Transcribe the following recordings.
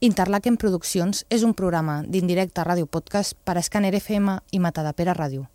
Interlaken Produccions és un programa d'indirecte ràdio podcast per a Scanner FM i Matadepera Ràdio.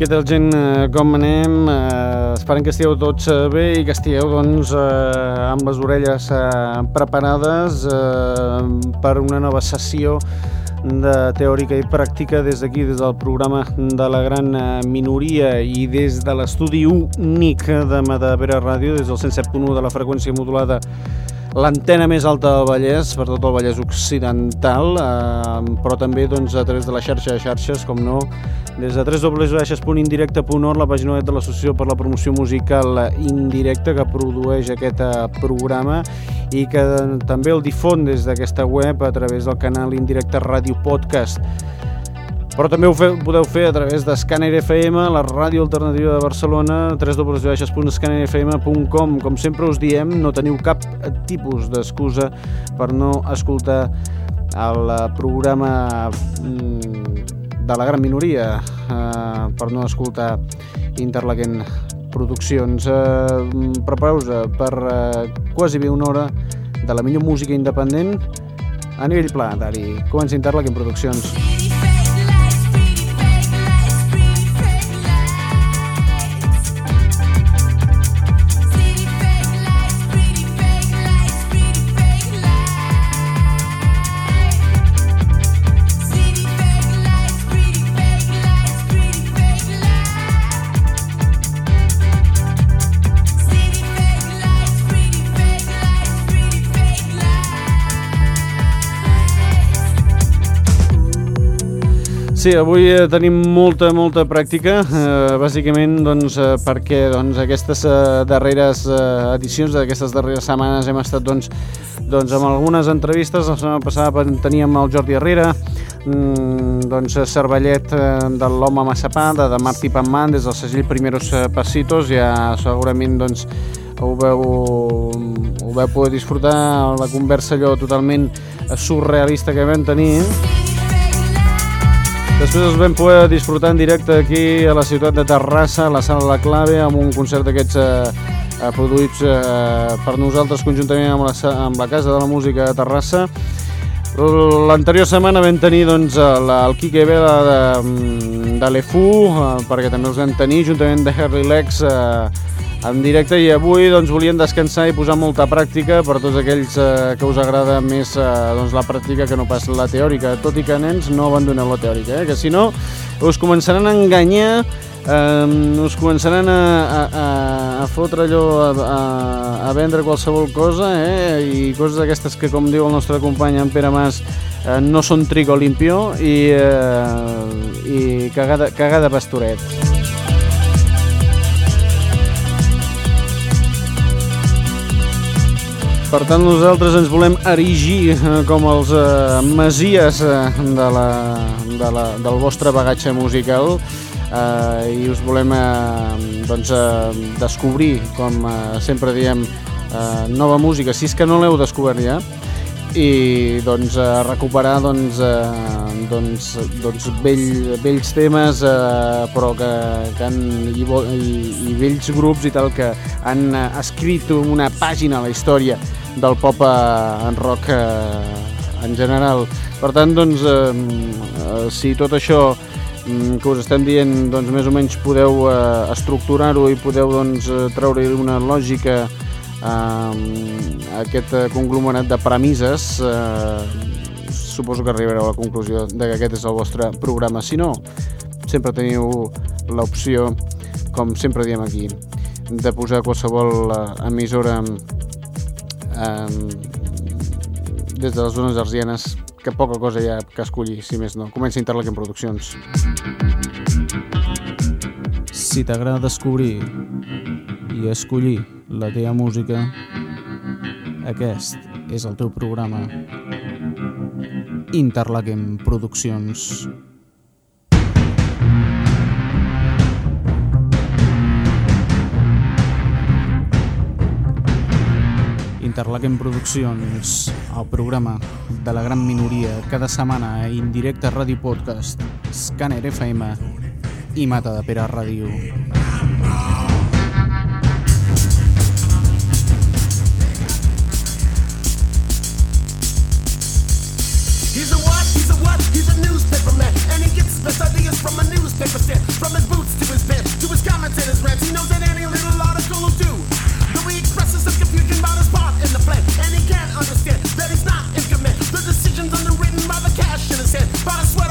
Què tal, gent? Eh, Com anem? Eh, esperem que estigueu tots eh, bé i que estigueu doncs, eh, amb les orelles eh, preparades eh, per una nova sessió de teòrica i pràctica des d'aquí, des del programa de la gran eh, minoria i des de l'estudi únic de Madavera Ràdio, des del 107.1 de la freqüència modulada l'antena més alta del Vallès, per tot el Vallès Occidental, eh, però també doncs, a través de la xarxa de xarxes, com no, des de www.indirecte.org, la pàgina web de l'Associació per la Promoció Musical Indirecta que produeix aquest eh, programa i que també el difon des d'aquesta web a través del canal Indirecte Ràdio Podcast. Però també ho, fe, ho podeu fer a través de Scanner FM, la ràdio alternativa de Barcelona, www.scannerfm.com. Com sempre us diem, no teniu cap tipus d'excusa per no escoltar el programa mm, de la gran minoria, eh, per no escoltar Interlaken Produccions. Eh, Prepareu-vos per eh, quasi bé una hora de la millor música independent a nivell planetari. Comença Interlaken Produccions. Sí, avui eh, tenim molta, molta pràctica, eh, bàsicament doncs, eh, perquè doncs, aquestes eh, darreres eh, edicions, d'aquestes darreres setmanes hem estat doncs, doncs, amb algunes entrevistes. La setmana passada teníem el Jordi Herrera, mm, doncs, Cervellet eh, de l'Home Massapà, de, de Martí Panman, des del segell Primeros eh, Pasitos, ja segurament doncs, ho veu, ho veu poder disfrutar la conversa allò totalment surrealista que vam tenir. Després els vam poder disfrutar en directe aquí a la ciutat de Terrassa, a la sala La Clave, amb un concert d'aquests eh, eh, produïts eh, per nosaltres conjuntament amb la, amb la Casa de la Música de Terrassa. L'anterior setmana vam tenir doncs, el, el Quique Vela de, de l'EFU, eh, perquè també els vam tenir, juntament de Harry Lex, eh, en directe i avui doncs, volíem descansar i posar molta pràctica per tots aquells eh, que us agrada més eh, doncs, la pràctica que no pas la teòrica, tot i que nens no abandoneu la teòrica, eh? que si no us començaran a enganyar eh, us començaran a, a, a, fotre allò a, a, a vendre qualsevol cosa eh? i coses d'aquestes que com diu el nostre company en Pere Mas eh, no són trigo limpio i, eh, i cagada, cagada pastoret Per tant, nosaltres ens volem erigir eh, com els eh, masies eh, de la, de la, del vostre bagatge musical eh, i us volem eh, doncs, eh, descobrir, com eh, sempre diem, eh, nova música, si és que no l'heu descobert ja, i doncs, eh, recuperar doncs, eh, doncs, doncs vell, vells temes eh, però que, que han, i, i, i vells grups i tal que han eh, escrit una pàgina a la història del pop eh, en rock eh, en general. Per tant, doncs, eh, si tot això que us estem dient doncs, més o menys podeu eh, estructurar-ho i podeu doncs, treure una lògica a eh, aquest conglomerat de premisses eh, suposo que arribareu a la conclusió de que aquest és el vostre programa. Si no, sempre teniu l'opció, com sempre diem aquí, de posar qualsevol emissora eh, des de les zones arsianes que poca cosa hi ha que escollir, si més no. Comença Interlaken Produccions. Si t'agrada descobrir i escollir la teva música, aquest és el teu programa Interlaquem Produccions. Interlaquem Produccions, el programa de la gran minoria, cada setmana a Indirecte Ràdio Podcast, Scanner FM i Mata de Pere Ràdio. He's a what? He's a what? He's a newspaper man. And he gets his ideas from a newspaper stand. From his boots to his pants, to his comments and his rants. He knows that any little article will do. Expresses some confusion about his part in the plan. And he can't understand that he's not in command. The decision's underwritten by the cash in his hand. By the sweater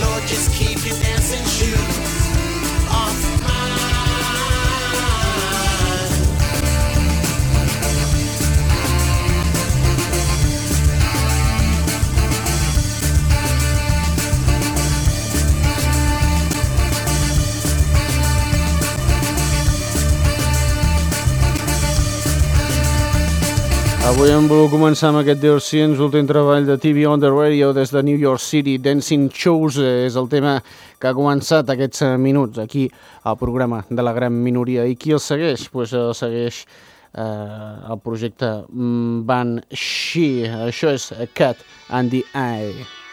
Lord, just keep Avui hem volgut començar amb aquest Deus Science, últim treball de TV on the Radio des de New York City. Dancing Shows eh, és el tema que ha començat aquests eh, minuts aquí al programa de la gran minoria. I qui el segueix? Pues el segueix eh, el projecte mm, Van She. Això és Cat and the Eye.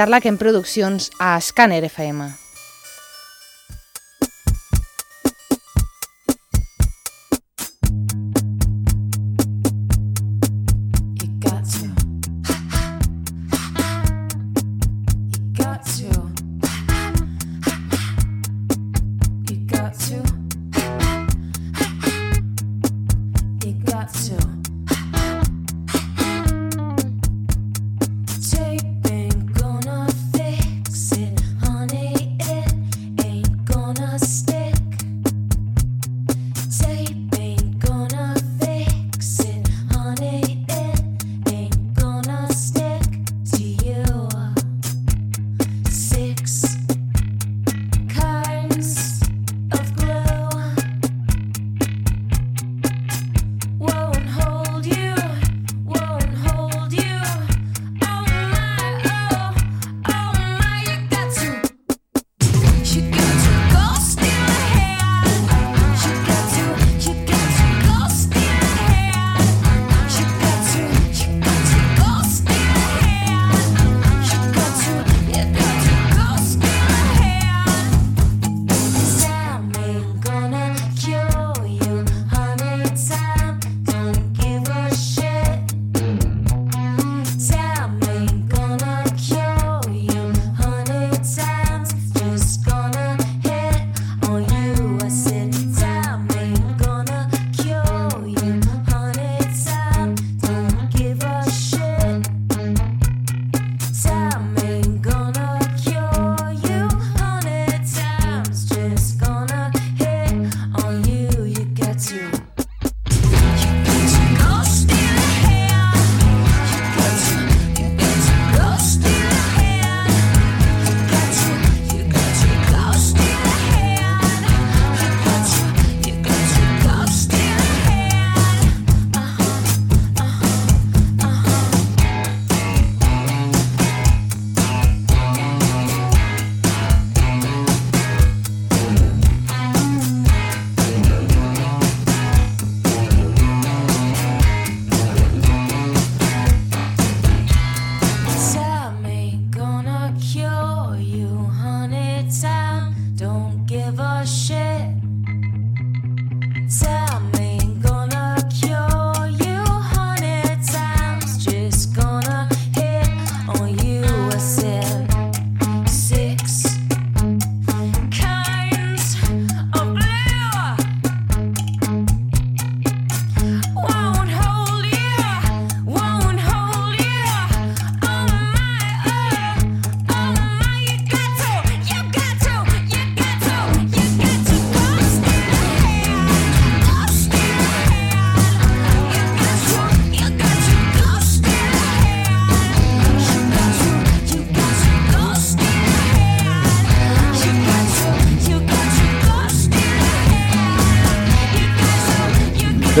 Interlaken Produccions a Scanner FM.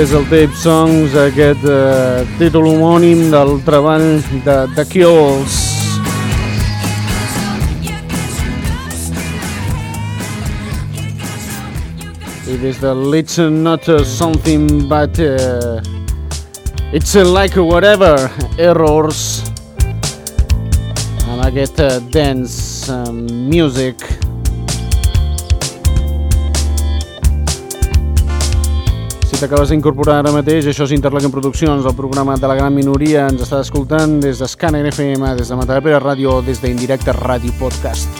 Des del Tape Songs, aquest eh, títol homònim del treball de The Kills. I des de It's Not a Something But uh, It's a Like Whatever Errors amb aquest uh, dance uh, music t'acabes d'incorporar ara mateix, això és Interlaken Produccions, el programa de la gran minoria. Ens està escoltant des d'Scanner FM, des de Matadepera Ràdio, des d'Indirecte Ràdio Podcast.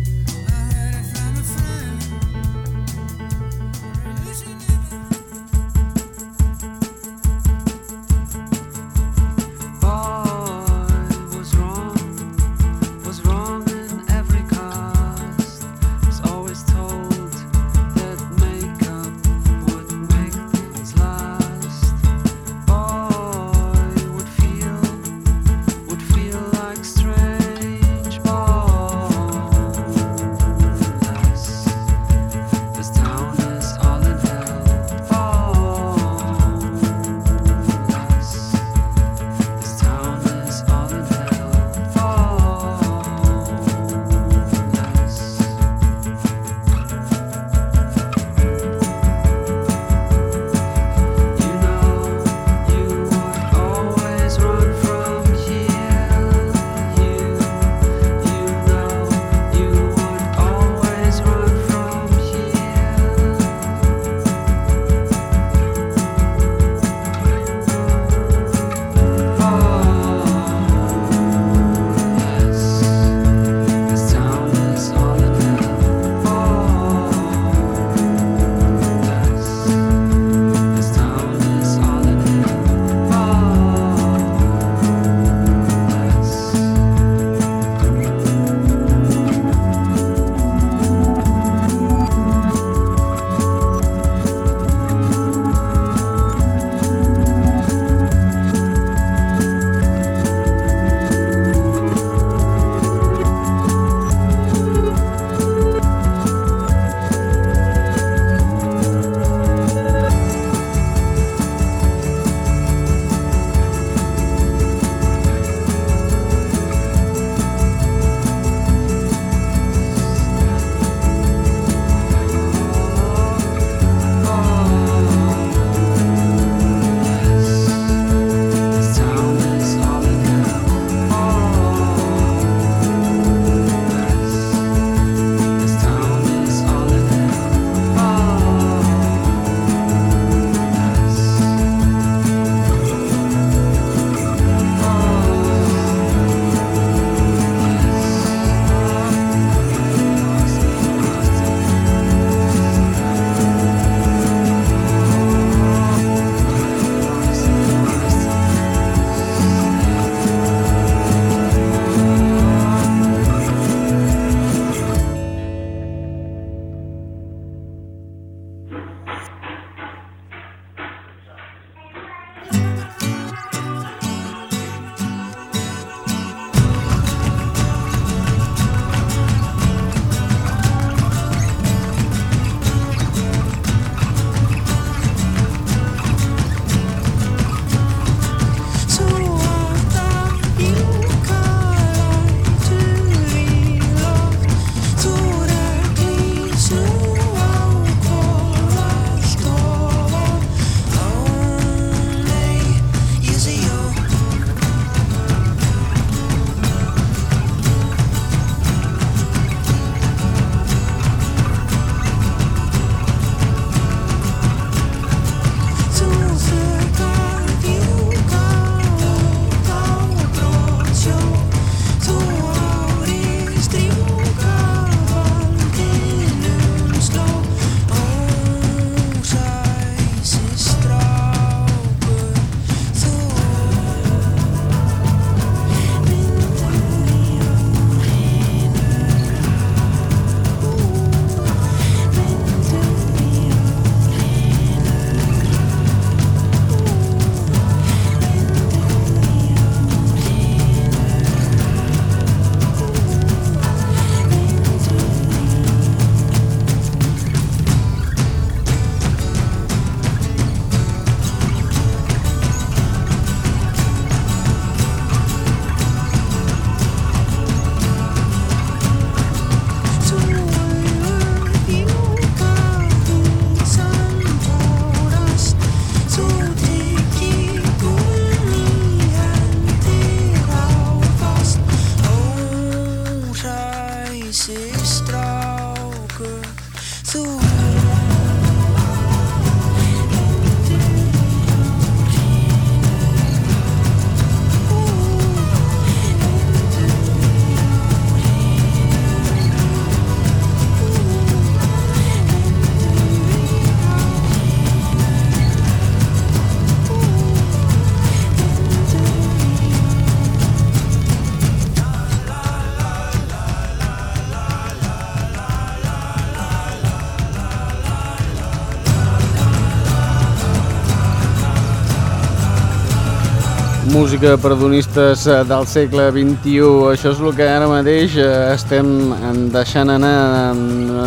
Música per donistes eh, del segle XXI. Això és el que ara mateix eh, estem deixant anar en,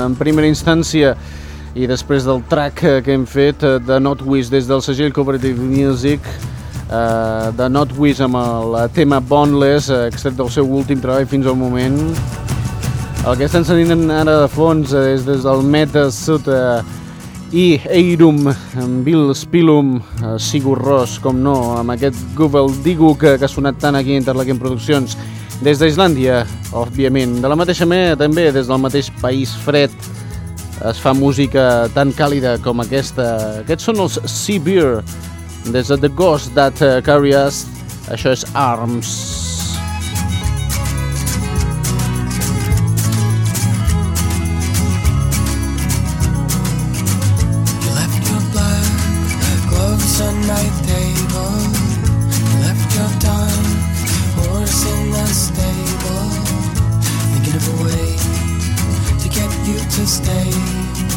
en primera instància i després del track eh, que hem fet de Notwish des del segell Cooperative Music de Notwish amb el tema Boneless, extret del seu últim treball fins al moment. El que estan sentint ara de fons és des del Meta Suta i Eirum, amb Bill Spilum, eh, Sigur Ross, com no, amb aquest Google Digu que, que ha sonat tant aquí a Interlaken Produccions, des d'Islàndia, òbviament. De la mateixa manera, també, des del mateix país fred, es fa música tan càlida com aquesta. Aquests són els Sea Beer, des de The Ghost That Carry Us, això és Arms. Stay.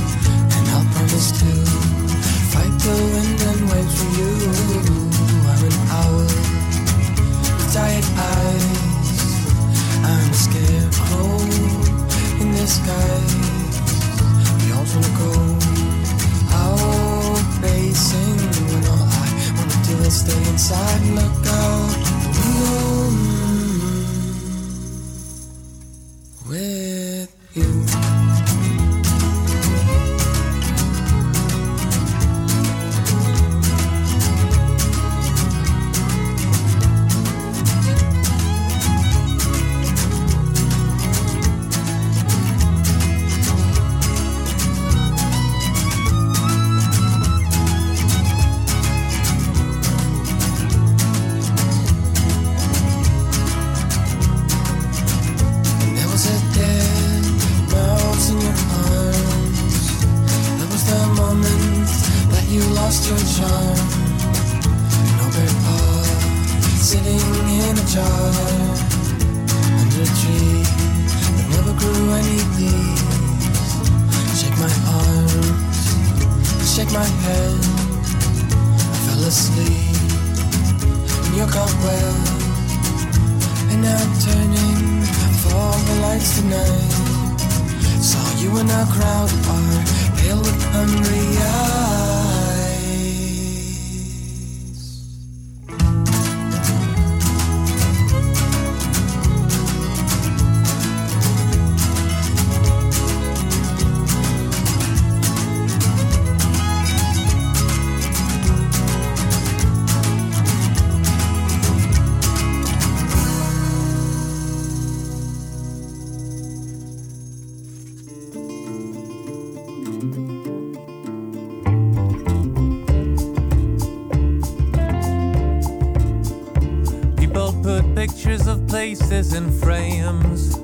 In frames.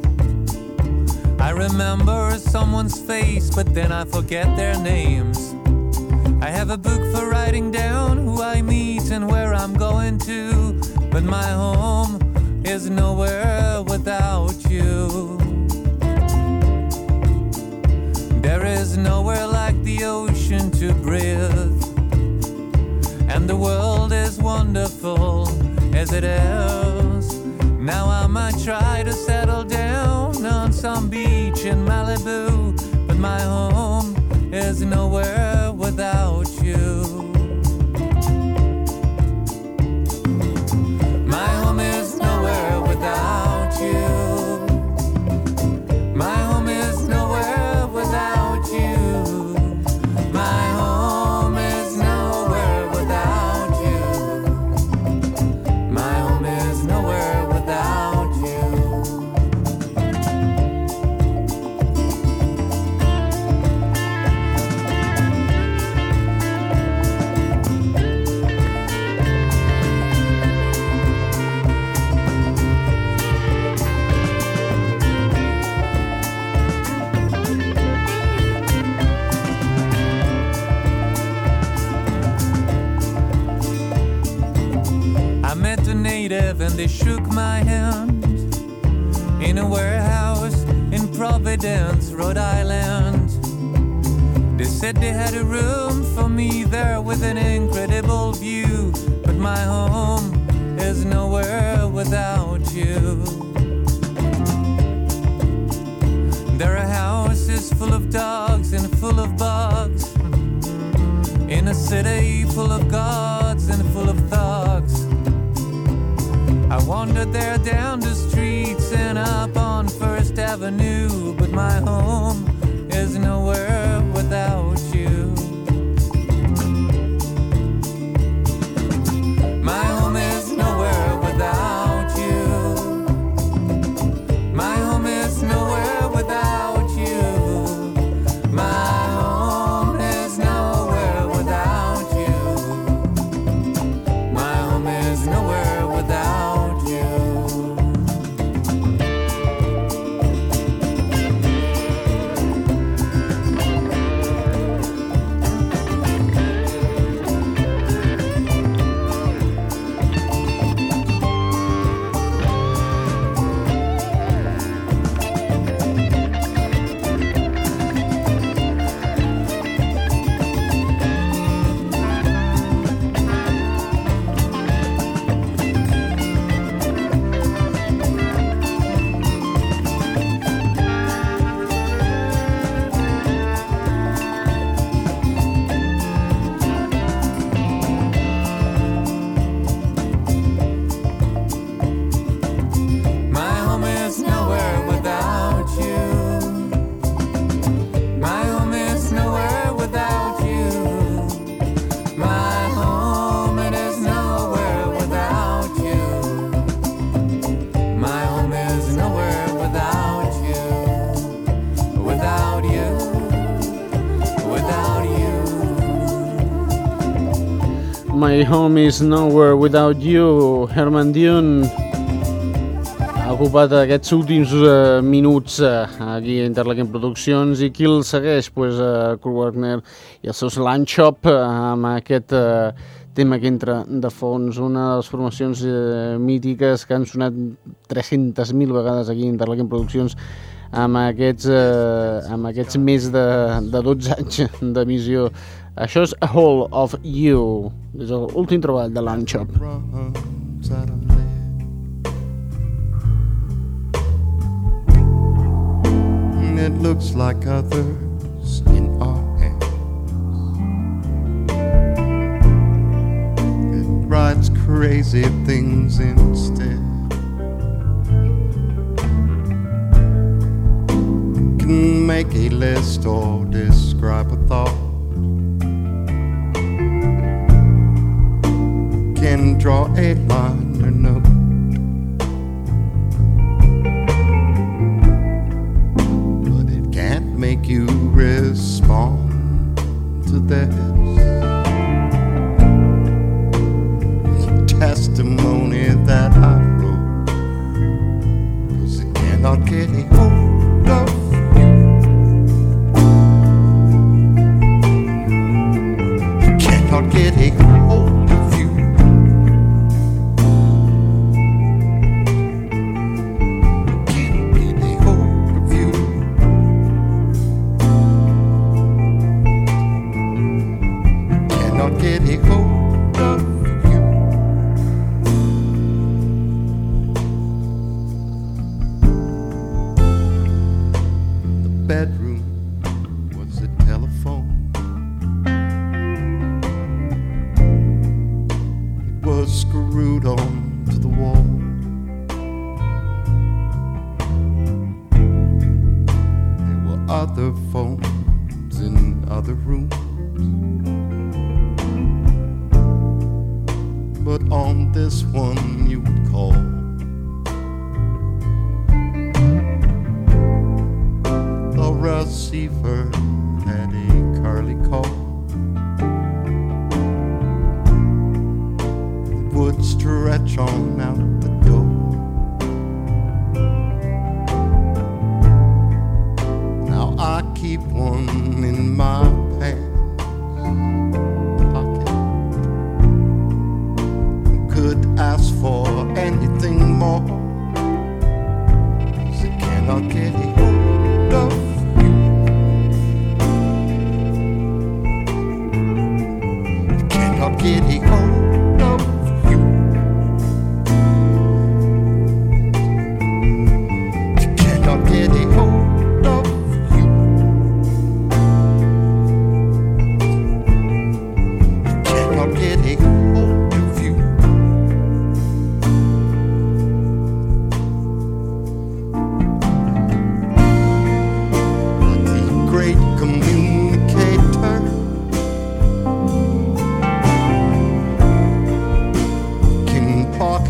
I remember someone's face, but then I forget their names. I have a book for writing down who I meet and where I'm going to, but my home is nowhere without you. There is nowhere like the ocean to breathe. And the world is wonderful as it is. Now I might try to settle down on some beach in Malibu, but my home is nowhere Rhode Island. They said they had a room for me there with an incredible view, but my home is nowhere without you. There are houses full of dogs and full of bugs, in a city full of gods and full of I wandered there down the streets and up on First Avenue, but my home is nowhere My Home is Nowhere Without You, Herman Dune, ha ocupat aquests últims eh, minuts eh, aquí a Interlaken Produccions i qui el segueix? Pues, eh, Kurt Wagner i els seus Lunch Shop eh, amb aquest eh, tema que entra de fons, una de les formacions eh, mítiques que han sonat 300.000 vegades aquí a Interlaken Produccions amb aquests, eh, amb aquests més de, de 12 anys d'emissió. Això és A Hole of You, és l'últim treball de. And It looks like others in our hands. It writes crazy things instead. Can make a list or describe a thought. Can draw a line note. but it can't make you respond to this. Testimony that I wrote, cause it cannot get a hold of get a hold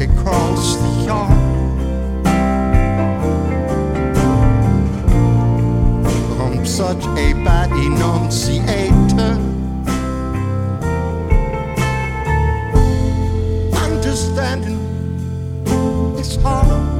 across the yard. I'm such a bad enunciator. Understanding is hard.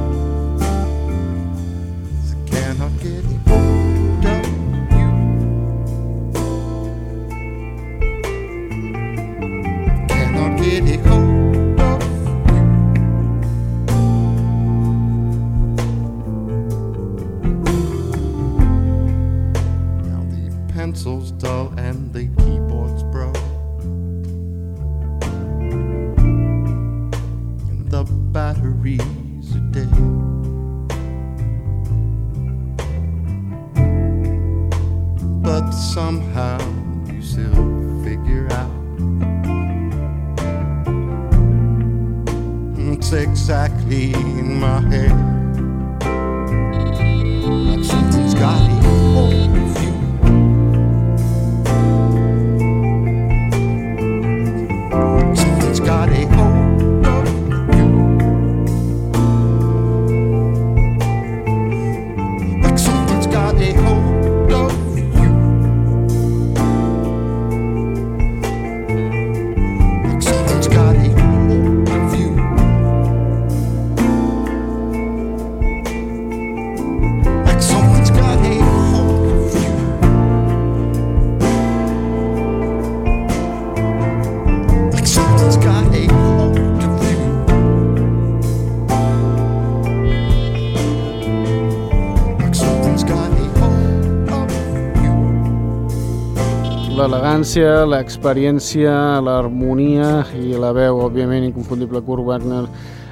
L'elegància, l'experiència, l'harmonia i la veu, òbviament, inconfundible Kurt Wagner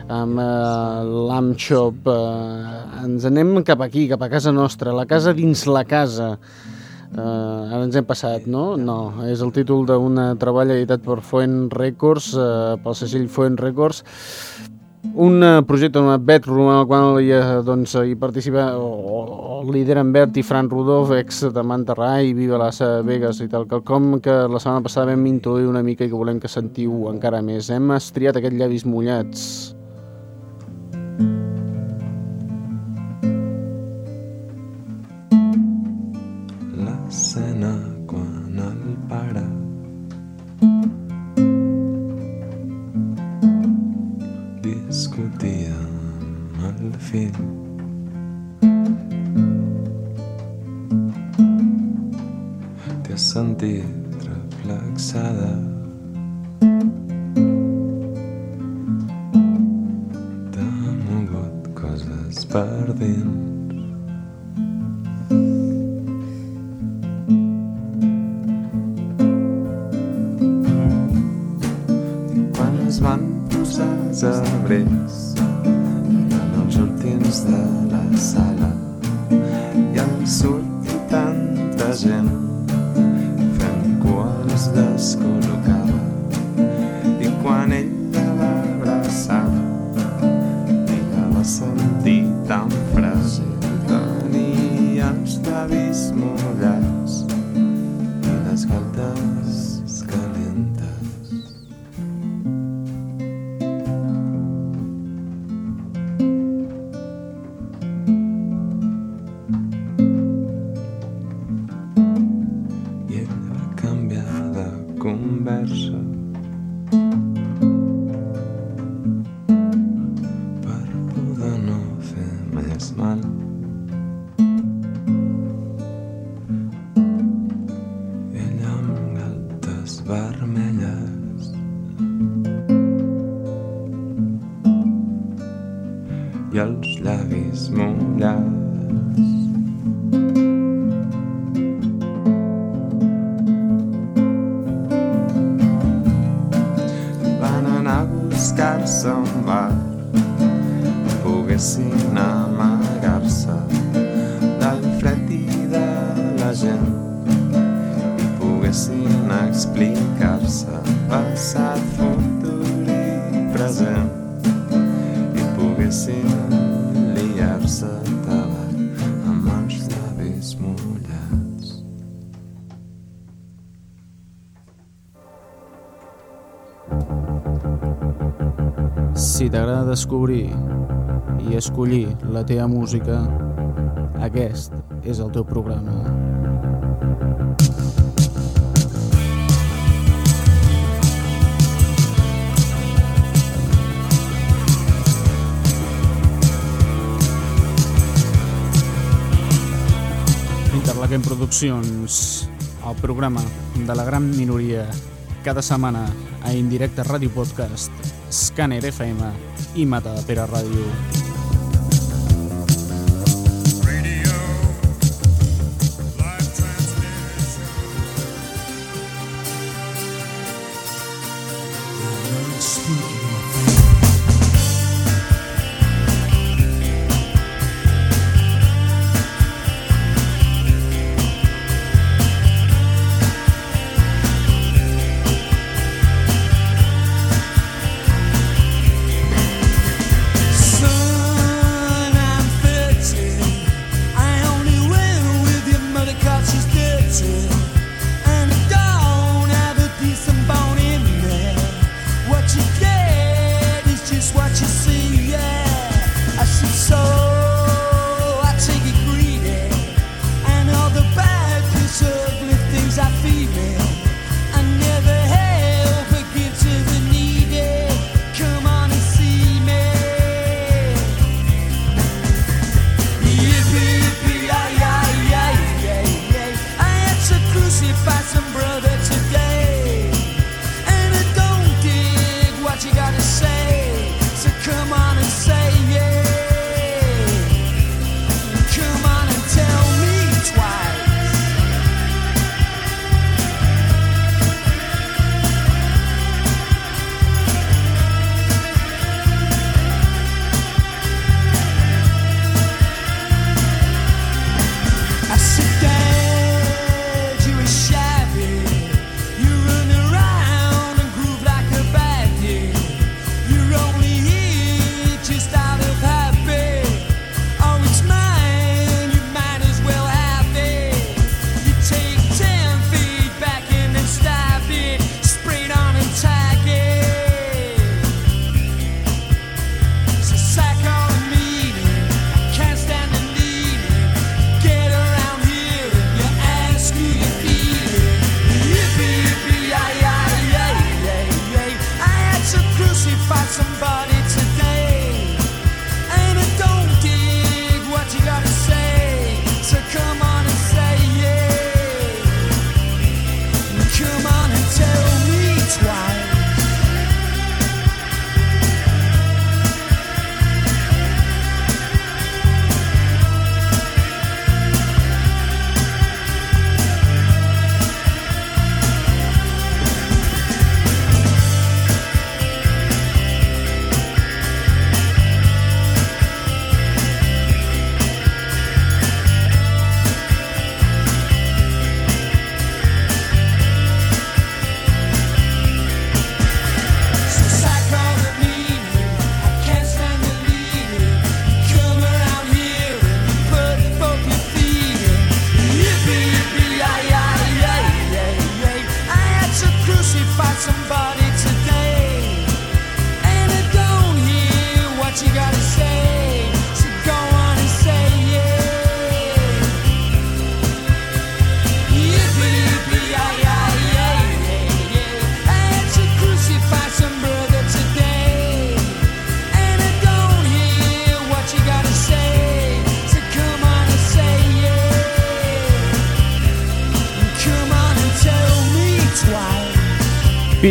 amb eh, l'Am Shop. Eh, ens anem cap aquí, cap a casa nostra, la casa dins la casa. Eh, ara ens hem passat, no? No, és el títol d'un treball editat per Foent Records, eh, pel segell Foent Records, un eh, projecte, una bedroom en el qual hi, eh, doncs, hi participa o, o lideren Bert i Fran Rudolf, ex de Manterrai i Viva Las Vegas i tal, quelcom que la setmana passada vam intuir una mica i que volem que sentiu encara més. Hem estriat aquests llavis mullats. l'escena fill t'has sentit reflexada t'ha mogut coses per dins quan descobrir i escollir la teva música, aquest és el teu programa. Interlaquem Produccions, el programa de la gran minoria, cada setmana a Indirecte Ràdio Podcast, Scanner FM y Matadapera Radio.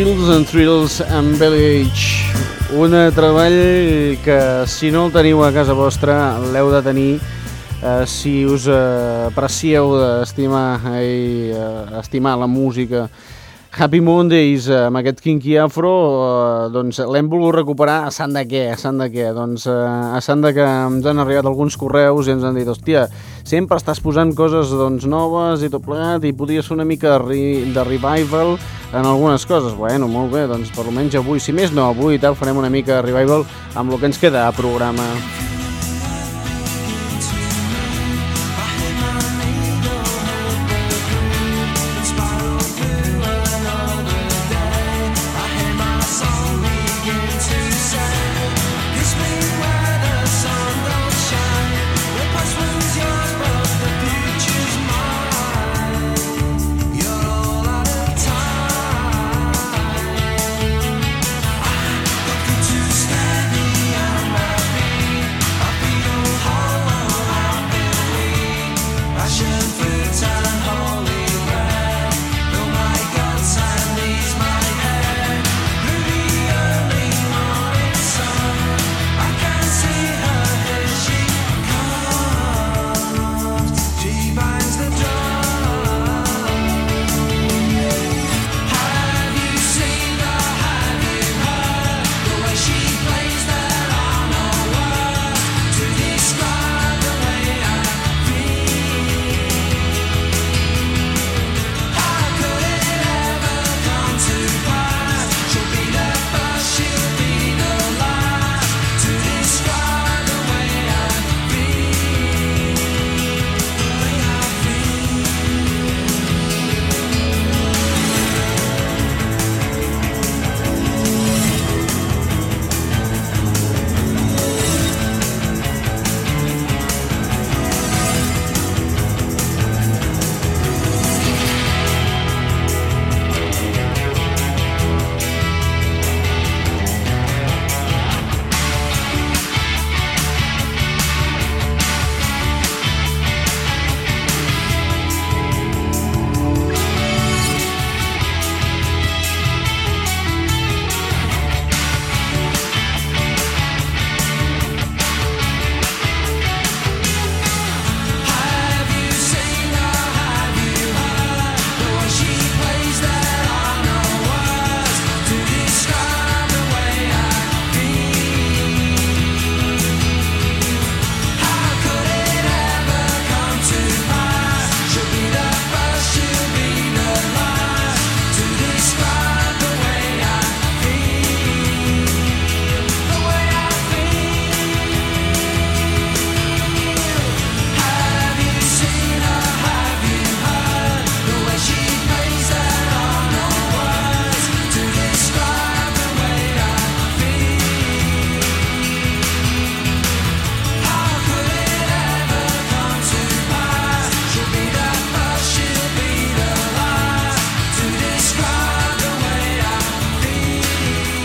Fields and Thrills and Village. Un eh, treball que si no el teniu a casa vostra l'heu de tenir eh, si us eh, aprecieu d'estimar eh, eh estimar la música Happy Mondays, eh, amb aquest Kinky Afro, eh, doncs l'hem volgut recuperar a sant de què, a sant de què? Doncs eh, a sant de que ens han arribat alguns correus i ens han dit, hòstia, sempre estàs posant coses doncs, noves i tot plegat i podies fer una mica de, re de revival en algunes coses. Bueno, molt bé, doncs per almenys avui, si més no avui i tal, farem una mica de revival amb el que ens queda a programa. Música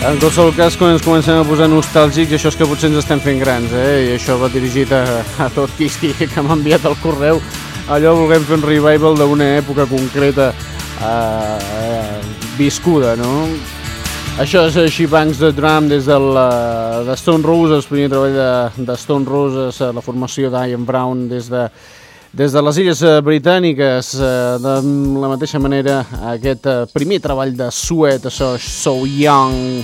En qualsevol cas, quan ens comencem a posar nostàlgics, això és que potser ens estem fent grans, eh? I això va dirigit a, a tot qui, que m'ha enviat el correu. Allò volem fer un revival d'una època concreta eh, eh, viscuda, no? Això és She Banks the Drum des del, eh, de Stone Roses, primer treball de, de Stone Roses, eh, la formació d'Ian Brown des de, des de les Illes eh, Britàniques. eh, De la mateixa manera, aquest eh, primer treball de Suet, això, So Young.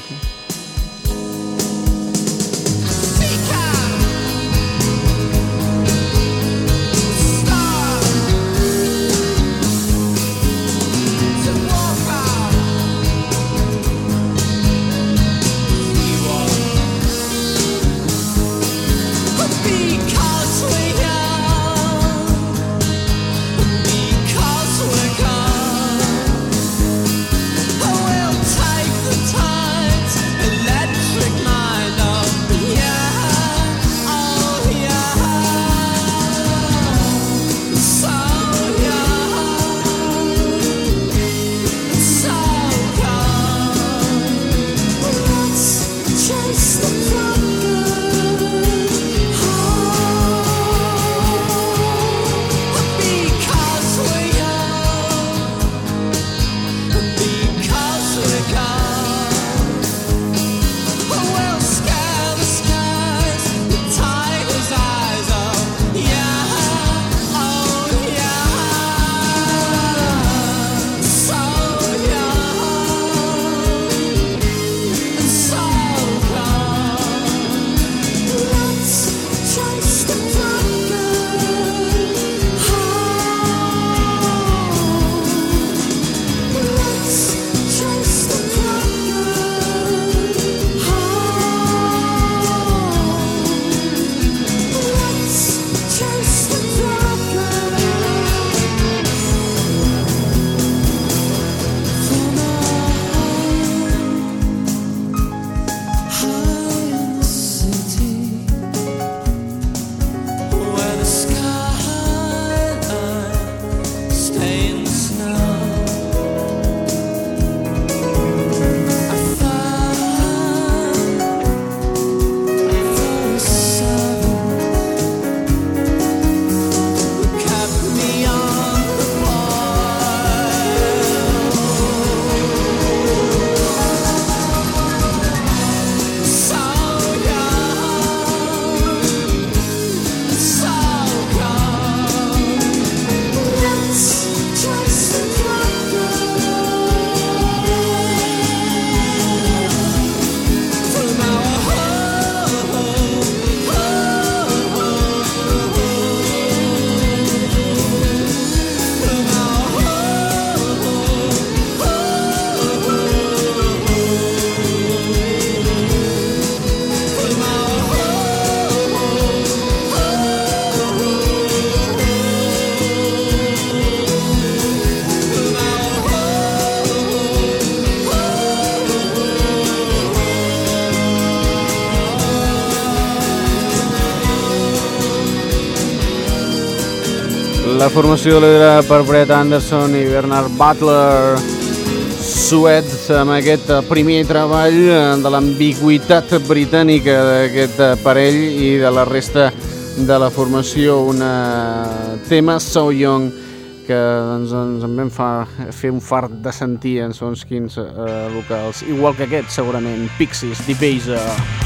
Formació liderada per Brett Anderson i Bernard Butler. Suet amb aquest primer treball de l'ambigüitat britànica d'aquest parell i de la resta de la formació. Un tema So Young que doncs, ens en vam fa, fer un fart de sentir en sons quins eh, locals. Igual que aquest, segurament, Pixies, Debaser. Got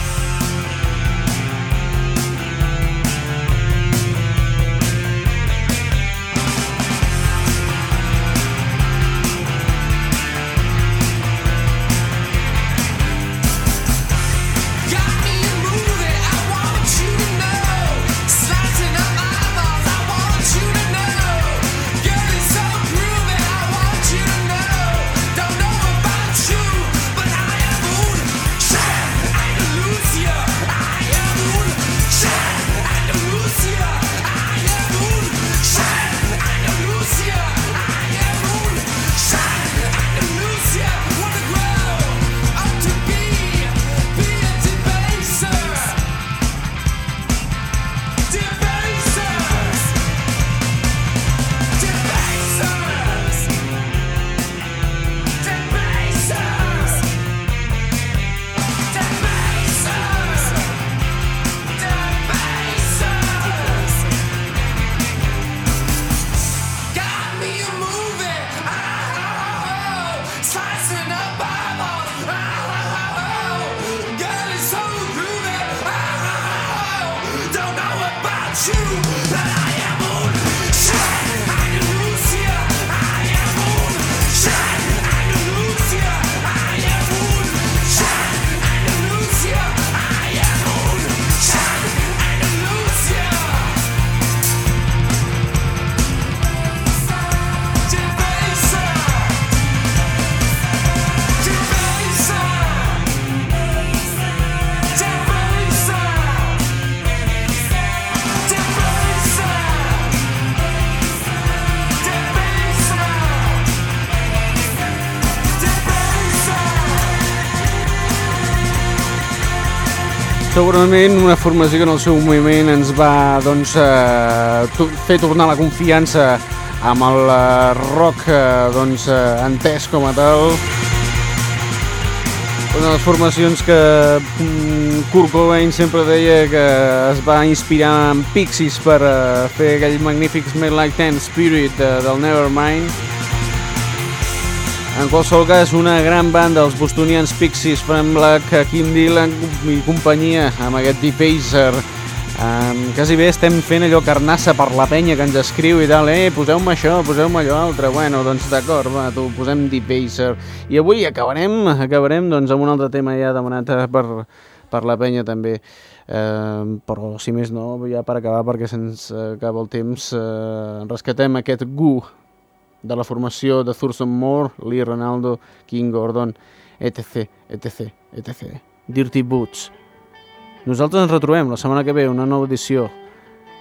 Segurament una formació que en el seu moviment ens va doncs, eh, fer tornar la confiança amb el eh, rock eh, doncs, eh, entès com a tal. Una de les formacions que mm, Kurt Cobain sempre deia que es va inspirar en Pixies per eh, fer aquell magnífic Smell Like Teen Spirit eh, del Nevermind. En qualsevol cas, una gran banda, els bostonians Pixies, sembla que Kim Dylan i companyia amb aquest Defacer. Um, quasi bé estem fent allò carnassa per la penya que ens escriu i tal, eh, poseu-me això, poseu-me allò altre. Bueno, doncs d'acord, va, tu, posem Defacer. I avui acabarem, acabarem doncs, amb un altre tema ja demanat eh, per, per la penya també. Eh, però si més no, ja per acabar, perquè se'ns acaba el temps, eh, rescatem aquest Gu de la formació de Thurston Moore, Lee Ronaldo, King Gordon, etc, etc, etc. Dirty Boots. Nosaltres ens retrobem la setmana que ve una nova edició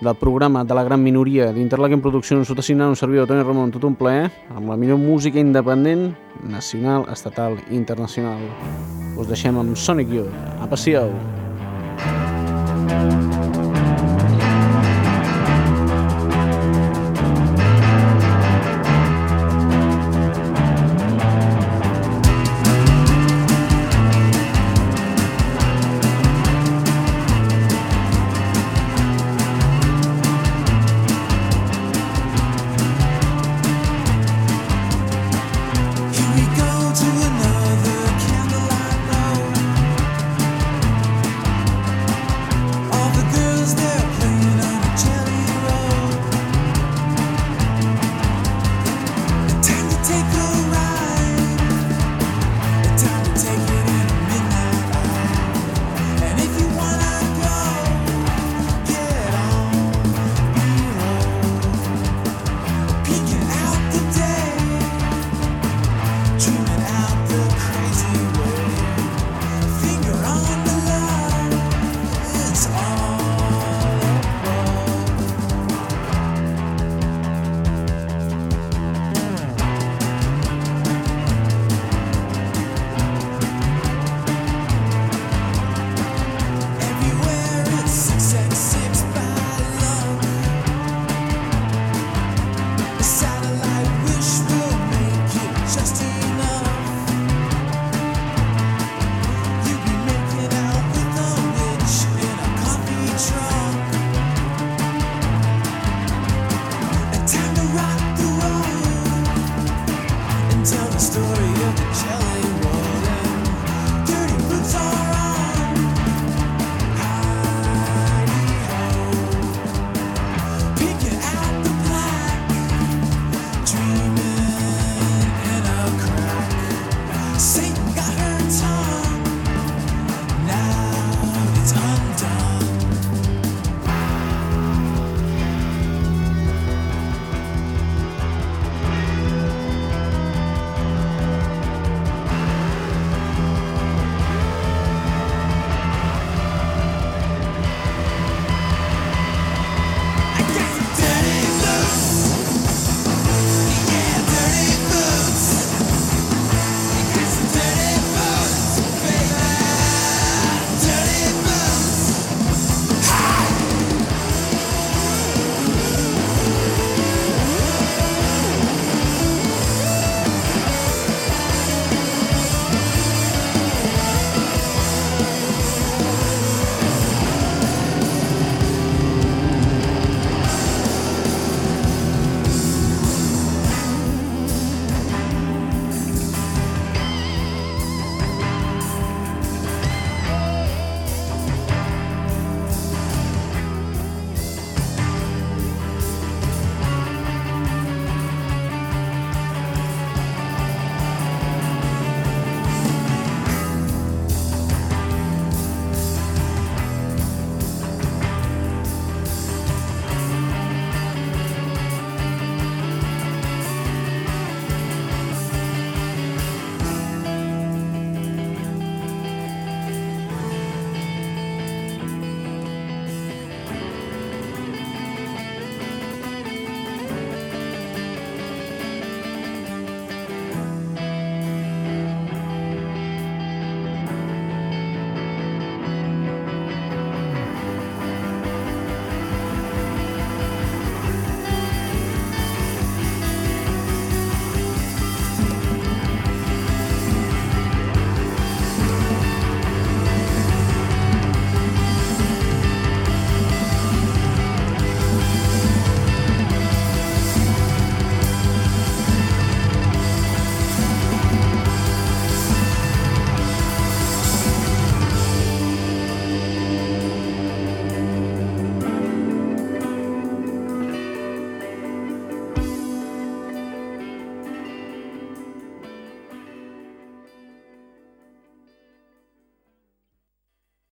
del programa de la gran minoria d'Interlaken Produccions, sota signant un servidor Toni Ramon, tot un plaer, amb la millor música independent, nacional, estatal i internacional. Us deixem amb Sonic Youth. A passió! Thank